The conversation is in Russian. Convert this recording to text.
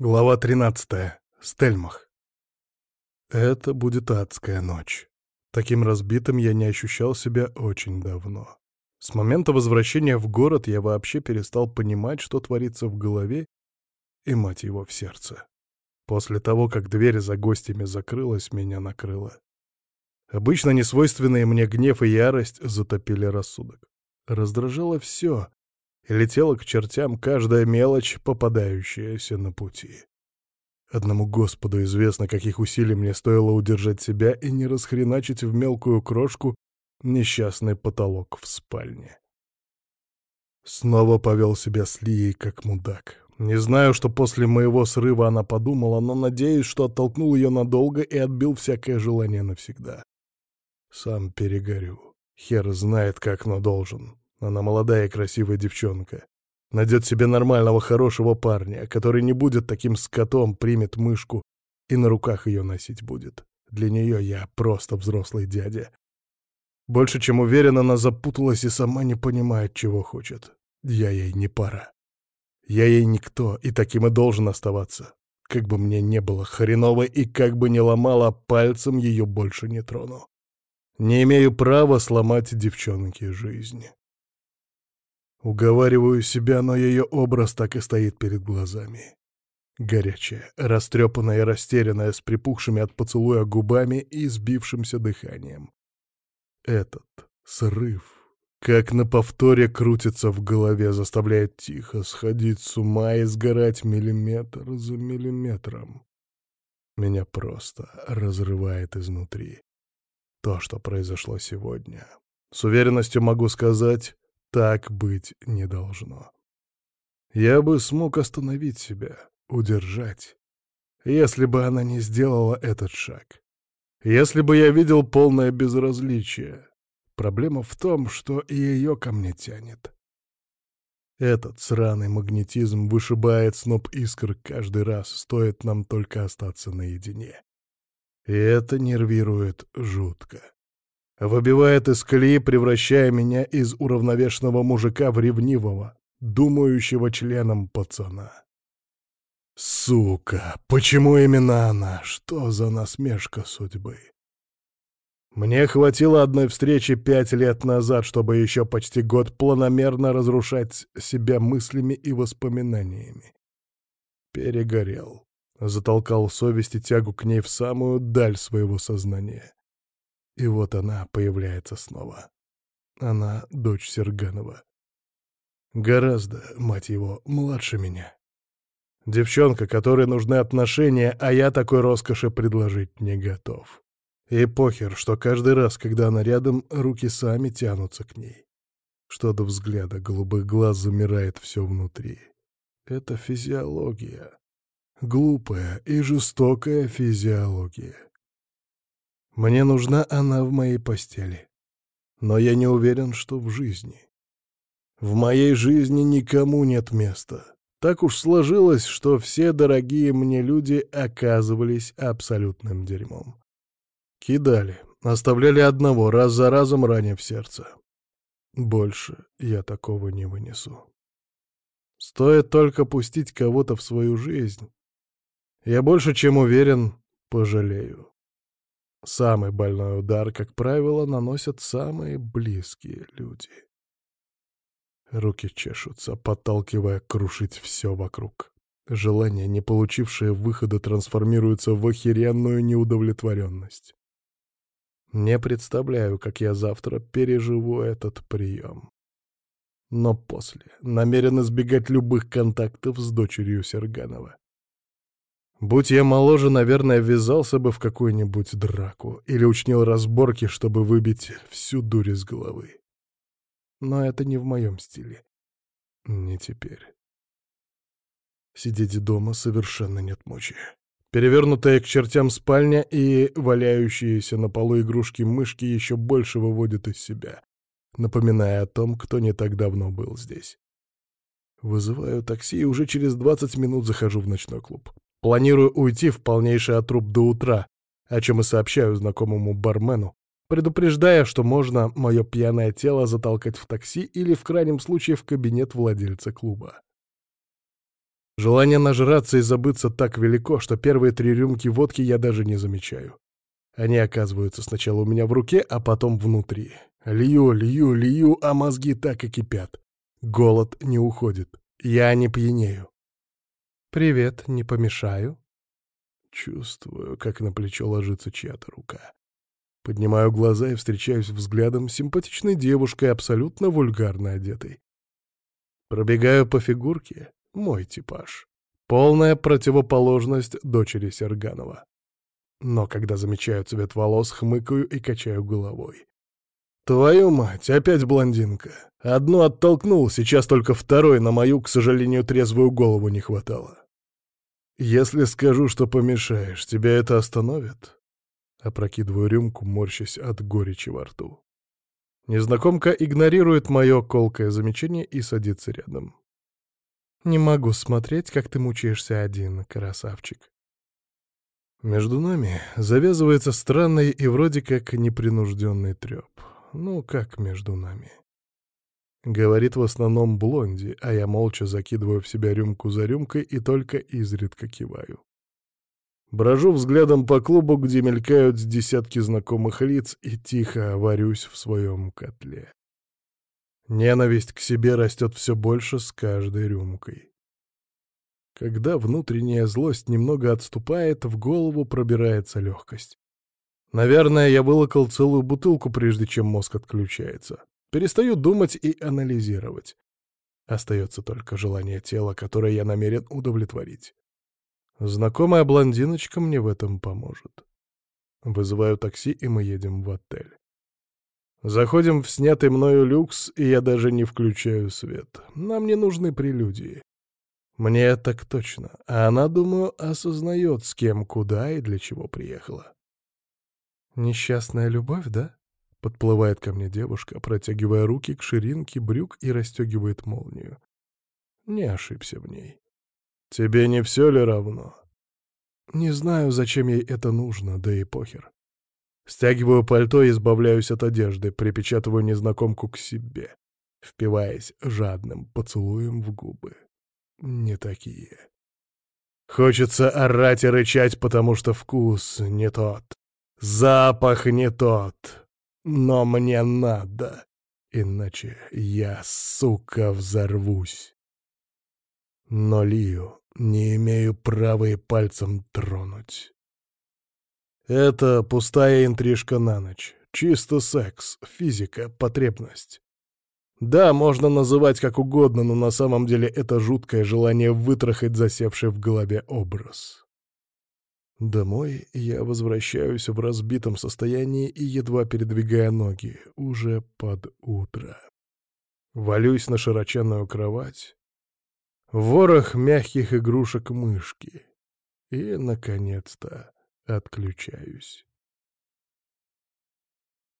Глава 13. Стельмах. Это будет адская ночь. Таким разбитым я не ощущал себя очень давно. С момента возвращения в город я вообще перестал понимать, что творится в голове и, мать его, в сердце. После того, как дверь за гостями закрылась, меня накрыло. Обычно несвойственные мне гнев и ярость затопили рассудок. Раздражало все, летела к чертям каждая мелочь, попадающаяся на пути. Одному Господу известно, каких усилий мне стоило удержать себя и не расхреначить в мелкую крошку несчастный потолок в спальне. Снова повел себя с Лией как мудак. Не знаю, что после моего срыва она подумала, но надеюсь, что оттолкнул ее надолго и отбил всякое желание навсегда. Сам перегорю. Хер знает, как, но должен. Она молодая и красивая девчонка. Найдет себе нормального, хорошего парня, который не будет таким скотом, примет мышку и на руках ее носить будет. Для нее я просто взрослый дядя. Больше чем уверен, она запуталась и сама не понимает, чего хочет. Я ей не пара. Я ей никто, и таким и должен оставаться. Как бы мне не было хреново и как бы не ломала, пальцем ее больше не трону. Не имею права сломать девчонке жизнь. Уговариваю себя, но ее образ так и стоит перед глазами. Горячая, растрепанная и растерянная, с припухшими от поцелуя губами и сбившимся дыханием. Этот срыв, как на повторе крутится в голове, заставляет тихо сходить с ума и сгорать миллиметр за миллиметром. Меня просто разрывает изнутри. То, что произошло сегодня. С уверенностью могу сказать, так быть не должно. Я бы смог остановить себя, удержать, если бы она не сделала этот шаг. Если бы я видел полное безразличие. Проблема в том, что и ее ко мне тянет. Этот сраный магнетизм вышибает сноп искр каждый раз, стоит нам только остаться наедине. И это нервирует жутко. Выбивает из колеи, превращая меня из уравновешенного мужика в ревнивого, думающего членом пацана. Сука, почему именно она? Что за насмешка судьбы? Мне хватило одной встречи пять лет назад, чтобы еще почти год планомерно разрушать себя мыслями и воспоминаниями. Перегорел. Затолкал совесть и тягу к ней в самую даль своего сознания. И вот она появляется снова. Она дочь Серганова. Гораздо, мать его, младше меня. Девчонка, которой нужны отношения, а я такой роскоши предложить не готов. И похер, что каждый раз, когда она рядом, руки сами тянутся к ней. Что до взгляда голубых глаз замирает все внутри. Это физиология. Глупая и жестокая физиология. Мне нужна она в моей постели. Но я не уверен, что в жизни. В моей жизни никому нет места. Так уж сложилось, что все дорогие мне люди оказывались абсолютным дерьмом. Кидали, оставляли одного, раз за разом ранив сердце. Больше я такого не вынесу. Стоит только пустить кого-то в свою жизнь. Я больше чем уверен, пожалею. Самый больной удар, как правило, наносят самые близкие люди. Руки чешутся, подталкивая крушить все вокруг. Желание, не получившее выхода, трансформируется в охеренную неудовлетворенность. Не представляю, как я завтра переживу этот прием. Но после намерен избегать любых контактов с дочерью Серганова. Будь я моложе, наверное, ввязался бы в какую-нибудь драку или учнил разборки, чтобы выбить всю дурь из головы. Но это не в моем стиле. Не теперь. Сидеть дома совершенно нет мочи. Перевернутая к чертям спальня и валяющиеся на полу игрушки мышки еще больше выводят из себя, напоминая о том, кто не так давно был здесь. Вызываю такси и уже через 20 минут захожу в ночной клуб. Планирую уйти в полнейший отруб до утра, о чем и сообщаю знакомому бармену, предупреждая, что можно мое пьяное тело затолкать в такси или в крайнем случае в кабинет владельца клуба. Желание нажраться и забыться так велико, что первые три рюмки водки я даже не замечаю. Они оказываются сначала у меня в руке, а потом внутри. Лью, лью, лью, а мозги так и кипят. Голод не уходит. Я не пьянею. «Привет, не помешаю?» Чувствую, как на плечо ложится чья-то рука. Поднимаю глаза и встречаюсь взглядом с симпатичной девушкой, абсолютно вульгарно одетой. Пробегаю по фигурке — мой типаж. Полная противоположность дочери Серганова. Но когда замечаю цвет волос, хмыкаю и качаю головой. Твою мать, опять блондинка. Одну оттолкнул, сейчас только второй на мою, к сожалению, трезвую голову не хватало. Если скажу, что помешаешь, тебя это остановит? Опрокидываю рюмку, морщась от горечи во рту. Незнакомка игнорирует мое колкое замечание и садится рядом. «Не могу смотреть, как ты мучаешься один, красавчик». Между нами завязывается странный и вроде как непринужденный треп. Ну, как между нами. Говорит в основном Блонди, а я молча закидываю в себя рюмку за рюмкой и только изредка киваю. Брожу взглядом по клубу, где мелькают десятки знакомых лиц, и тихо варюсь в своем котле. Ненависть к себе растет все больше с каждой рюмкой. Когда внутренняя злость немного отступает, в голову пробирается легкость. Наверное, я вылокал целую бутылку, прежде чем мозг отключается. Перестаю думать и анализировать. Остается только желание тела, которое я намерен удовлетворить. Знакомая блондиночка мне в этом поможет. Вызываю такси, и мы едем в отель. Заходим в снятый мною люкс, и я даже не включаю свет. Нам не нужны прелюдии. Мне так точно. А она, думаю, осознает, с кем, куда и для чего приехала. «Несчастная любовь, да?» Подплывает ко мне девушка, протягивая руки к ширинке брюк и расстегивает молнию. Не ошибся в ней. Тебе не все ли равно? Не знаю, зачем ей это нужно, да и похер. Стягиваю пальто и избавляюсь от одежды, припечатываю незнакомку к себе, впиваясь жадным поцелуем в губы. Не такие. Хочется орать и рычать, потому что вкус не тот, запах не тот. Но мне надо, иначе я, сука, взорвусь. Но Лию не имею права и пальцем тронуть. Это пустая интрижка на ночь. Чисто секс, физика, потребность. Да, можно называть как угодно, но на самом деле это жуткое желание вытрахать засевший в голове образ. Домой я возвращаюсь в разбитом состоянии и едва передвигая ноги, уже под утро. Валюсь на широченную кровать, ворох мягких игрушек мышки и, наконец-то, отключаюсь.